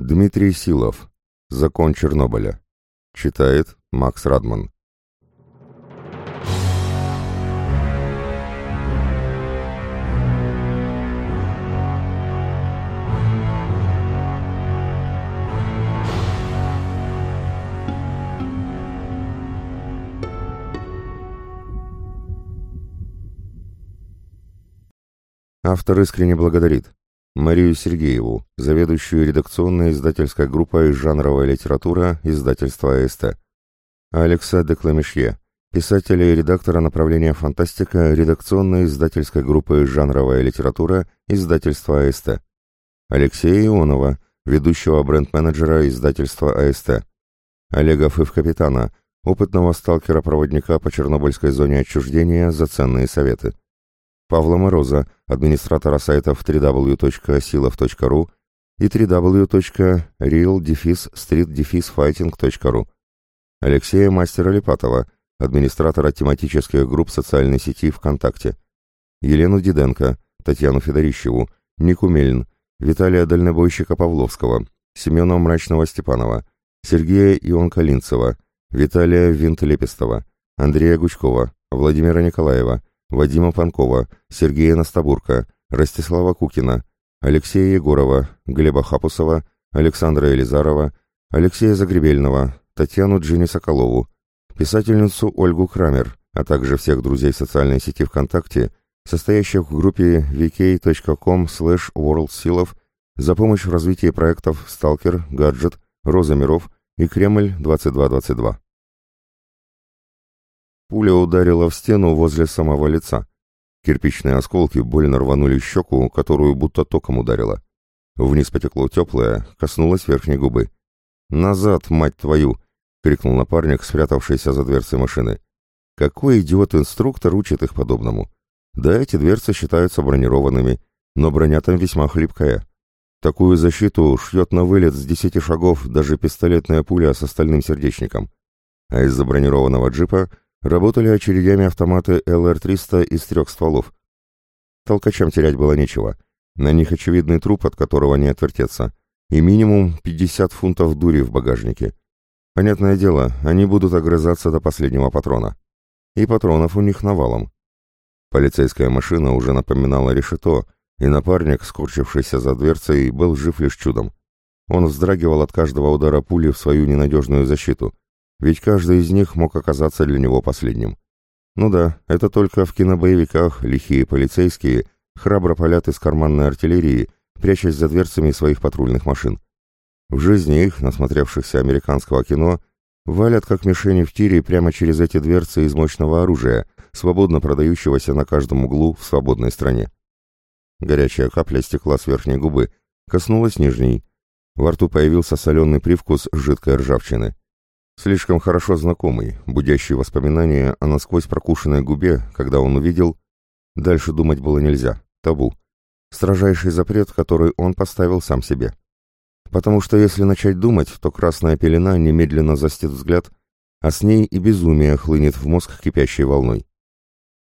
Дмитрий Силов. Закон Чернобыля. Читает Макс Радман. Автор искренне благодарит Марию Сергееву, заведующую редакционной издательской группой «Жанровая литература» издательства АСТ, Алекса Декламешье, писателя и редактора направления «Фантастика» редакционной издательской группы «Жанровая литература» издательства АСТ, Алексея Ионова, ведущего бренд-менеджера издательства АСТ, Олега Фыв-капитана, опытного сталкера-проводника по Чернобыльской зоне отчуждения за ценные советы. Павла Мороза, администратора сайтов www.silov.ru и www.real-street-fighting.ru, Алексея Мастера Липатова, администратора тематических групп социальной сети ВКонтакте, Елену Диденко, Татьяну Федорищеву, Нику Мельн, Виталия Дальнобойщика Павловского, Семена Мрачного Степанова, Сергея Ион Калинцева, Виталия Винт-Лепестова, Андрея Гучкова, Владимира Николаева, Вадима Панкова, Сергея Настабурка, Ростислава Кукина, Алексея Егорова, Глеба Хапусова, Александра Елизарова, Алексея Загребельного, Татьяну Джинни Соколову, писательницу Ольгу Крамер, а также всех друзей социальной сети ВКонтакте, состоящих в группе vk.com slash worldsilov за помощь в развитии проектов «Сталкер», «Гаджет», «Роза миров» и «Кремль-2222». Пуля ударила в стену возле самого лица. Кирпичные осколки больно рванули щеку, которую будто током ударило. Вниз потекло теплое, коснулось верхней губы. «Назад, мать твою!» — крикнул напарник, спрятавшийся за дверцей машины. «Какой идиот-инструктор учит их подобному? Да, эти дверцы считаются бронированными, но броня там весьма хлипкая. Такую защиту шьет на вылет с десяти шагов даже пистолетная пуля с остальным сердечником. А из-за бронированного джипа Работали очередями автоматы ЛР-300 из трех стволов. Толкачам терять было нечего. На них очевидный труп, от которого не отвертеться. И минимум 50 фунтов дури в багажнике. Понятное дело, они будут огрызаться до последнего патрона. И патронов у них навалом. Полицейская машина уже напоминала решето, и напарник, скорчившийся за дверцей, был жив лишь чудом. Он вздрагивал от каждого удара пули в свою ненадежную защиту — ведь каждый из них мог оказаться для него последним. Ну да, это только в кинобоевиках лихие полицейские храбро палят из карманной артиллерии, прячась за дверцами своих патрульных машин. В жизни их, насмотревшихся американского кино, валят как мишени в тире прямо через эти дверцы из мощного оружия, свободно продающегося на каждом углу в свободной стране. Горячая капля стекла с верхней губы, коснулась нижней. Во рту появился соленый привкус жидкой ржавчины. Слишком хорошо знакомый, будящий воспоминания о насквозь прокушенной губе, когда он увидел... Дальше думать было нельзя. Табу. Строжайший запрет, который он поставил сам себе. Потому что если начать думать, то красная пелена немедленно застит взгляд, а с ней и безумие хлынет в мозг кипящей волной.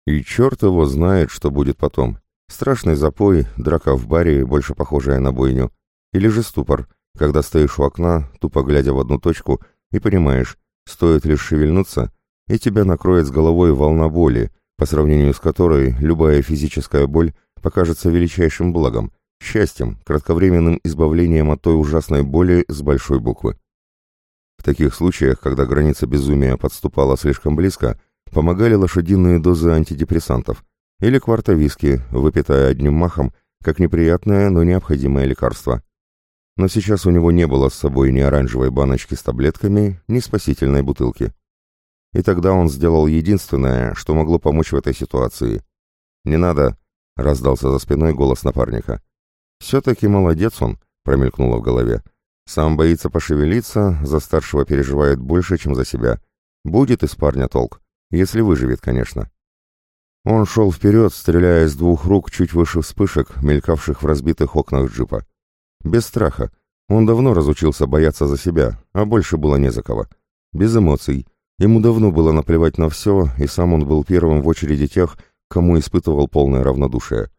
И черт его знает, что будет потом. Страшный запой, драка в баре, больше похожая на бойню. Или же ступор, когда стоишь у окна, тупо глядя в одну точку — и понимаешь, стоит лишь шевельнуться, и тебя накроет с головой волна боли, по сравнению с которой любая физическая боль покажется величайшим благом, счастьем, кратковременным избавлением от той ужасной боли с большой буквы. В таких случаях, когда граница безумия подступала слишком близко, помогали лошадиные дозы антидепрессантов или кварта виски, выпитая одним махом, как неприятное, но необходимое лекарство но сейчас у него не было с собой ни оранжевой баночки с таблетками, ни спасительной бутылки. И тогда он сделал единственное, что могло помочь в этой ситуации. «Не надо», — раздался за спиной голос напарника. «Все-таки молодец он», — промелькнуло в голове. «Сам боится пошевелиться, за старшего переживает больше, чем за себя. Будет из парня толк, если выживет, конечно». Он шел вперед, стреляя из двух рук чуть выше вспышек, мелькавших в разбитых окнах джипа. Без страха. Он давно разучился бояться за себя, а больше было не за кого. Без эмоций. Ему давно было наплевать на все, и сам он был первым в очереди тех, кому испытывал полное равнодушие.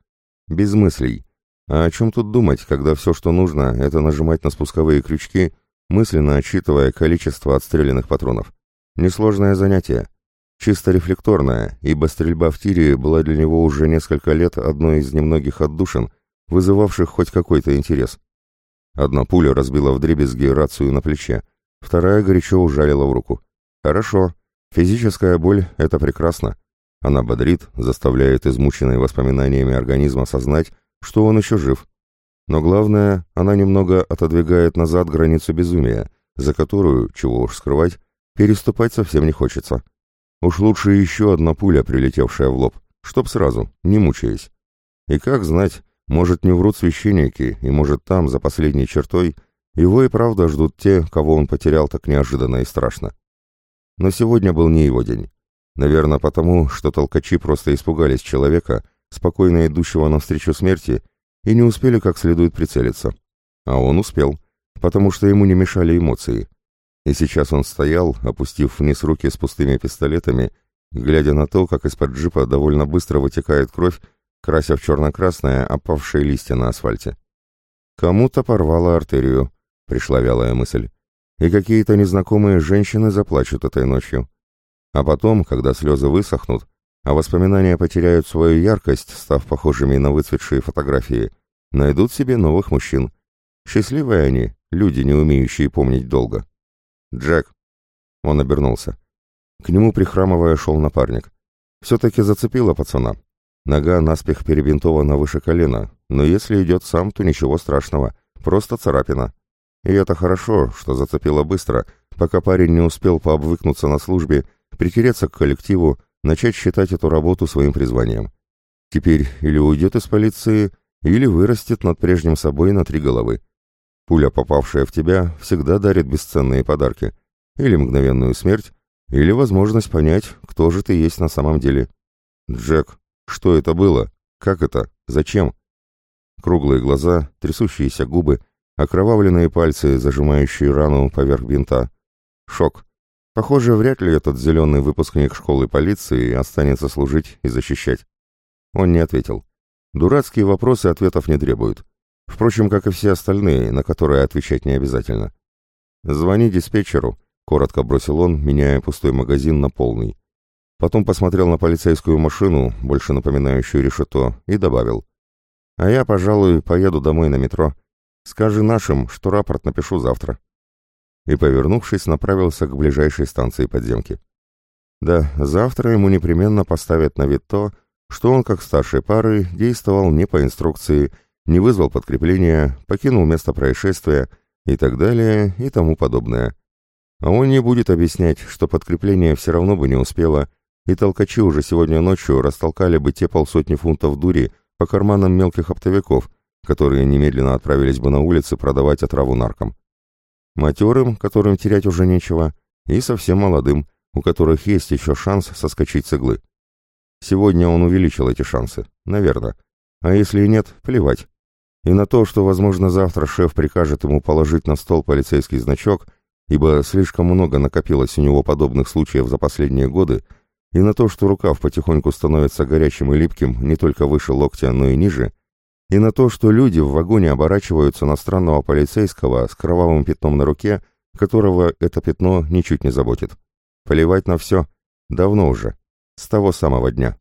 Без мыслей. А о чем тут думать, когда все, что нужно, это нажимать на спусковые крючки, мысленно отсчитывая количество отстрелянных патронов? Несложное занятие. Чисто рефлекторное, ибо стрельба в тире была для него уже несколько лет одной из немногих отдушин, вызывавших хоть какой-то интерес. Одна пуля разбила вдребезги рацию на плече, вторая горячо ужалила в руку. Хорошо, физическая боль — это прекрасно. Она бодрит, заставляет измученный воспоминаниями организм осознать, что он еще жив. Но главное, она немного отодвигает назад границу безумия, за которую, чего уж скрывать, переступать совсем не хочется. Уж лучше еще одна пуля, прилетевшая в лоб, чтоб сразу, не мучаясь. И как знать, может, не врут священники, и может там, за последней чертой, его и правда ждут те, кого он потерял так неожиданно и страшно. Но сегодня был не его день. Наверное, потому, что толкачи просто испугались человека, спокойно идущего навстречу смерти, и не успели как следует прицелиться. А он успел, потому что ему не мешали эмоции. И сейчас он стоял, опустив вниз руки с пустыми пистолетами, глядя на то, как из-под джипа довольно быстро вытекает кровь, крася в черно-красное опавшие листья на асфальте. Кому-то порвало артерию, пришла вялая мысль. И какие-то незнакомые женщины заплачут этой ночью. А потом, когда слезы высохнут, а воспоминания потеряют свою яркость, став похожими на выцветшие фотографии, найдут себе новых мужчин. Счастливые они, люди, не умеющие помнить долго. «Джек!» Он обернулся. К нему, прихрамывая, шел напарник. Все-таки зацепило пацана. Нога наспех перебинтована выше колена, но если идет сам, то ничего страшного, просто царапина. И это хорошо, что зацепило быстро, пока парень не успел пообвыкнуться на службе, притереться к коллективу, начать считать эту работу своим призванием. Теперь или уйдет из полиции, или вырастет над прежним собой на три головы. Пуля, попавшая в тебя, всегда дарит бесценные подарки. Или мгновенную смерть, или возможность понять, кто же ты есть на самом деле. Джек, что это было? Как это? Зачем? Круглые глаза, трясущиеся губы, окровавленные пальцы, зажимающие рану поверх бинта. Шок. Похоже, вряд ли этот зеленый выпускник школы полиции останется служить и защищать. Он не ответил. Дурацкие вопросы ответов не требуют. Впрочем, как и все остальные, на которые отвечать не обязательно. «Звони диспетчеру», — коротко бросил он, меняя пустой магазин на полный. Потом посмотрел на полицейскую машину, больше напоминающую решето, и добавил. «А я, пожалуй, поеду домой на метро. Скажи нашим, что рапорт напишу завтра». И, повернувшись, направился к ближайшей станции подземки. Да, завтра ему непременно поставят на вид то, что он, как старшей пары, действовал не по инструкции, не вызвал подкрепления, покинул место происшествия и так далее и тому подобное. А он не будет объяснять, что подкрепление все равно бы не успело, и толкачи уже сегодня ночью растолкали бы те полсотни фунтов дури по карманам мелких оптовиков, которые немедленно отправились бы на улицы продавать отраву наркам. Матерым, которым терять уже нечего, и совсем молодым, у которых есть еще шанс соскочить с иглы. Сегодня он увеличил эти шансы, наверное. А если и нет, плевать. И на то, что, возможно, завтра шеф прикажет ему положить на стол полицейский значок, ибо слишком много накопилось у него подобных случаев за последние годы, и на то, что рукав потихоньку становится горячим и липким не только выше локтя, но и ниже, и на то, что люди в вагоне оборачиваются на странного полицейского с кровавым пятном на руке, которого это пятно ничуть не заботит. Поливать на все. Давно уже. С того самого дня.